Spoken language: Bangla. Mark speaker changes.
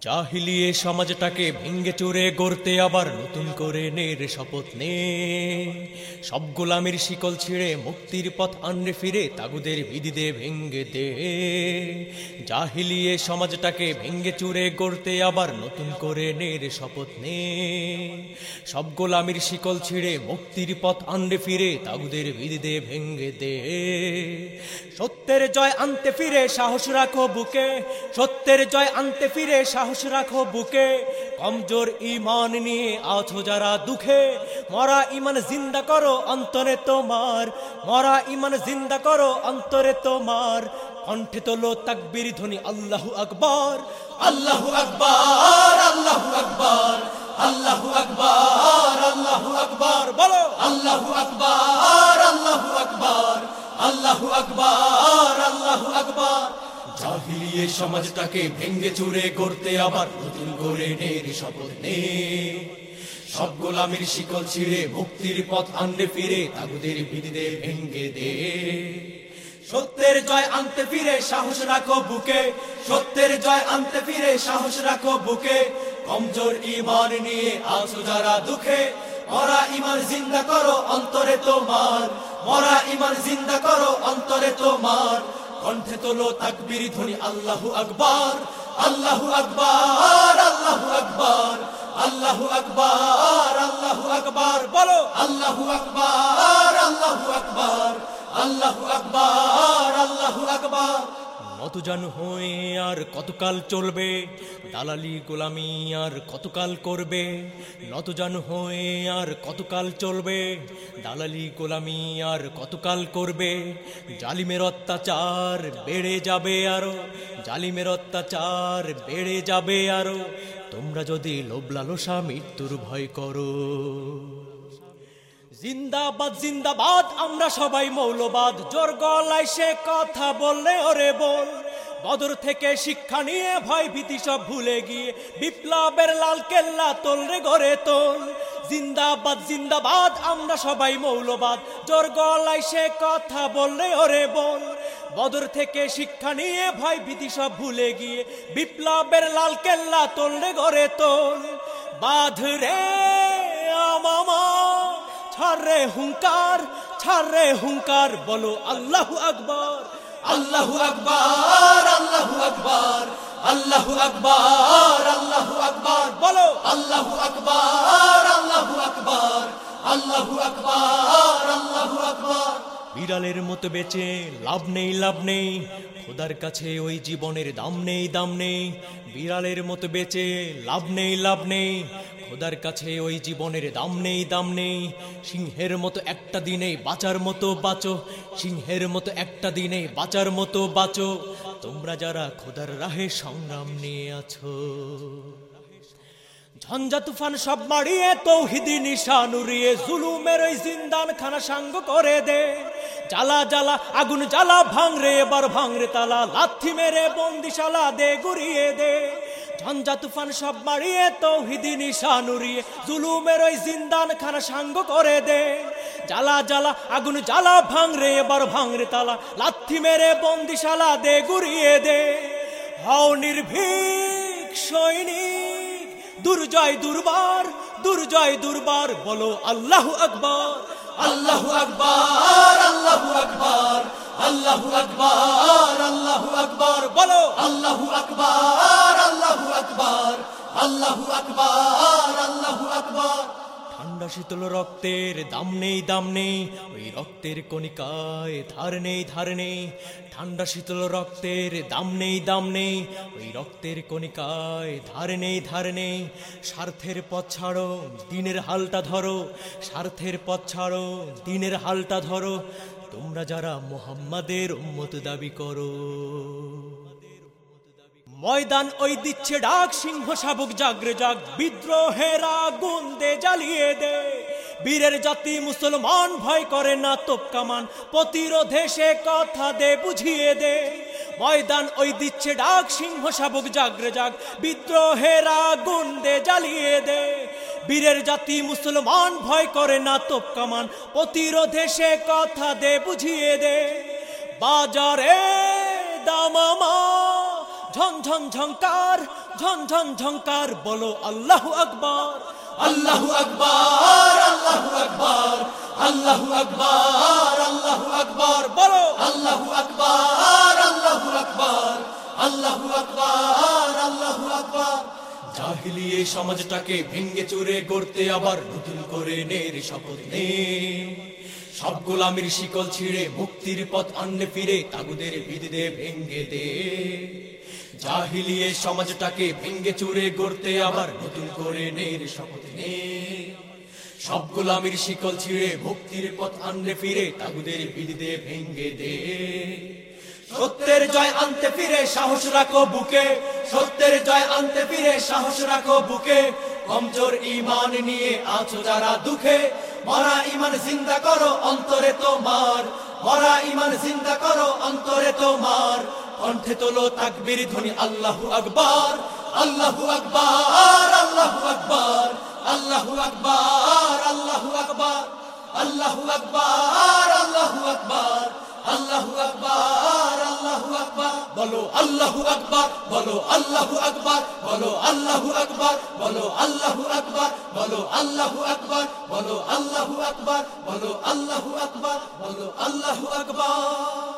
Speaker 1: জাহিলিয়ে সমাজটাকে ভেঙ্গে চুরে গড়তে আবার নতুন করে নের শপথ নে। সব গোলামের শিকল ছিঁড়ে মুক্তির পথ আনরে ফিরে তাগুদের বিদিদে ভেঙ্গে দে। জাহিলিয়ে সমাজটাকে ভেঙ্গে চুরে গড়তে আবার নতুন করে নের শপথ নে। সব গোলামের শিকল ছিঁড়ে মুক্তির পথ আনরে ফিরে তাগুদের বিদিদে ভেঙ্গে দে। সত্যের জয় আনতে ফিরে সাহস রাখো বুকে, সত্যের জয় আনতে ফিরে রাখো বুকে। কমজোর ইমান নিয়ে আছো যারা দুঃখে। মরা ইমান জিন্দা করো অন্তরে তোমার। মরা ইমান জিন্দা করো অন্তরে তোমার। কণ্ঠে তোলো তাকবির ধ্বনি, আল্লাহু আকবর, আল্লাহু আকবার। জাহিলিয়ে সমাজটাকে ভেঙ্গে চুরে করতে আবার নতুন করে নের শপথ নে। সব গোলামের শিকল ছিঁড়ে মুক্তির পথ আনলে ফিরে, তাগুদের বিদিদে ভেঙ্গে দে। সত্যের জয় আনতে ফিরে, সাহস রাখো বুকে। সত্যের জয় আনতে ফিরে, সাহস রাখো বুকে। কমজোর ইমান নিয়ে আছো যারা দুঃখে। মরা ইমান জিন্দা করো অন্তরে তোমার। মরা ইমান জিন্দা করো অন্তরে তোমার। কণ্ঠে তোলো তাকবির ধ্বনি, আল্লাহু আকবার আল্লাহু আকবার আল্লাহু আকবার আল্লাহু আকবার আল্লাহু আকবার, বলো, আল্লাহু আকবার আল্লাহু আকবার আল্লাহু আকবার আল্লাহু আকবার। নতজান হয়ে আর কতকাল চলবে? দালালি, গোলামি আর কতকাল করবে? নতজান হয়ে আর কতকাল চলবে? দালালি, গোলামি আর কতকাল করবে? জালিমের অত্যাচার বেড়ে যাবে আরও, জালিমের অত্যাচার বেড়ে যাবে আরও। তোমরা যদি লোভ লালসা মৃত্যুর ভয় করো। জিন্দাবাদ জিন্দাবাদ, আমরা সবাই মৌলবাদ। জোর গলায় সে কথা বললে, ওরে বল। বদর থেকে শিক্ষা নিয়ে ভয় ভীতি সব ভুলে গিয়ে, বিপ্লবের লাল কেল্লা তোলরে গড়ে তোল। জিন্দাবাদ জিন্দাবাদ, আমরা সবাই মৌলবাদ। জোর গলায় সে কথা বললে, ওরে বল। বদর থেকে শিক্ষা নিয়ে ভয় ভীতি সব ভুলে গিয়ে, বিপ্লবের লাল কেল্লা তোলরে গড়ে তোল। বাধ রে আমামা ছাড়ে হুঙ্কার ছাড়ে হুঙ্কার বলো আল্লাহু আকবর। আল্লাহু আকবার আল্লাহু আকবার আল্লাহু আকবার আল্লাহু আকবার বলো। আল্লাহু আকবার আল্লাহু আকবার আল্লাহু আকবার আল্লাহু আকবার। বিড়ালের মতো বেঁচে লাভ নেই লাভ নেই। খোদার কাছে ওই জীবনের দাম নেই দাম নেই, বিড়ালের মতো বেঁচে লাভ নেই লাভ নেই। খোদার কাছে ওই জীবনের দাম নেই দাম নেই। সিংহের মতো একটা দিনে বাঁচার মতো বাঁচো, সিংহের মতো একটা দিনে বাঁচার মতো বাঁচো। তোমরা যারা খোদার রাহে সংগ্রাম নিয়ে আছো। ঝঞ্ঝা তুফান সব মারিয়ে, তৌহিদি নিশান উড়িয়ে, জুলুমের ওই জিন্দান খানা সাঙ্গ করে দে। জ্বালা জ্বালা, আগুন জ্বালা, ভাঙরে, এবার ভাঙরে তালা, লাথি মেরে বন্দিশালা দে, গুড়িয়ে দে। ঝঞ্ঝা তুফান সব মারিয়ে, তৌহিদি নিশান উড়িয়ে, জুলুমের ওই জিন্দান খানা সাঙ্গ করে দে। জ্বালা জ্বালা, আগুন জ্বালা, ভাঙরে, এবার ভাঙরে তালা, লাথি মেরে বন্দিশালা দে, গুড়িয়ে দে। হও নির্ভীক সৈনিক দুর্জয় দুর্বার দুর্জয় দুর্বার, বলো আল্লাহ আকবর আল্লাহ আকবর আল্লাহ আকবর আল্লাহ আকবর আল্লাহ আকবর, বলো আল্লাহ আকবর আল্লাহ আকবর আল্লাহ আকবর ঠান্ডা শীতল রক্তের দাম নেই দাম নেই। ওই রক্তের কণিকায় ধার নেই ধার নেই। ঠান্ডা শীতল রক্তের দাম নেই দাম নেই। ওই রক্তের কণিকায় ধার নেই ধার নেই। স্বার্থের পথ ছাড়ো, দিনের হালটা ধরো। স্বার্থের পথ ছাড়ো, দিনের হালটা ধরো। তোমরা যারা মোহাম্মাদের উম্মত দাবি করো। ময়দান ওই দিচ্ছে ডাক, সিংহ শাবক জাগরে জাগ বিদ্রোহের আগুন দে জ্বালিয়ে দে। বীরের জাতি মুসলমান ভয় করে না তোপ কামান, প্রতিরোধে সে কথা দে বুঝিয়ে দে। ময়দান ওই দিচ্ছে ডাক, সিংহ শাবক জাগরে জাগ বিদ্রোহের আগুন দে জ্বালিয়ে দে। বীরের জাতি মুসলমান ভয় করে না তোপ কামান, প্রতিরোধে সে কথা দে বুঝিয়ে দে। বাজারে দামামা ঝন ঝন ঝঙ্কার ঝন ঝন ঝঙ্কার বলো আল্লাহু আকবার। আল্লাহু আকবার আল্লাহু আকবার আল্লাহু আকবার আল্লাহু আকবার। বলো। আল্লাহু আকবার আল্লাহু আকবার আল্লাহু আকবার আল্লাহু আকবার। জাহিলিয়ে সমাজটাকে ভেঙ্গে চুরে গড়তে আবার নতুন করে নের শপথ নে। সব গোলামির শিকল ছিঁড়ে মুক্তির পথ আনলে ফিরে তাগুদের বিদিদে ভেঙ্গে দে। জাহিলিয়ে সমাজটাকে ভেঙ্গে চুরে গড়তে আবার নতুন করে নের শপথ নে। সব গোলামির শিকল ছিঁড়ে ভক্তির পথ আনলে ফিরে তাগুদের বিদিদে ভেঙ্গে দে। সত্যের জয় আনতে ফিরে সাহস রাখো বুকে, সত্যের জয় আনতে ফিরে সাহস রাখো বুকে। কমজোর ইমান নিয়ে আছো যারা দুঃখে মরা ইমান জিন্দা করো অন্তরে তোমার। মরা ইমান জিন্দা করো অন্তরে তোমার। কণ্ঠে তোলো তাকবির ধ্বনি, আল্লাহু আকবার আল্লাহু আকবার, আল্লাহ আকবার, আল্লাহু আকবার আল্লাহু আকবার আল্লাহু আকবার আল্লাহু আকবার। আল্লাহু আকবার আল্লাহু আকবার, বলো আল্লাহু আকবার, বলো আল্লাহু আকবার, বলো আল্লাহু আকবার, বলো আল্লাহু আকবার, বলো আল্লাহু আকবার, বলো আল্লাহু আকবার, বলো আল্লাহু আকবার, বলো আল্লাহু আকবার।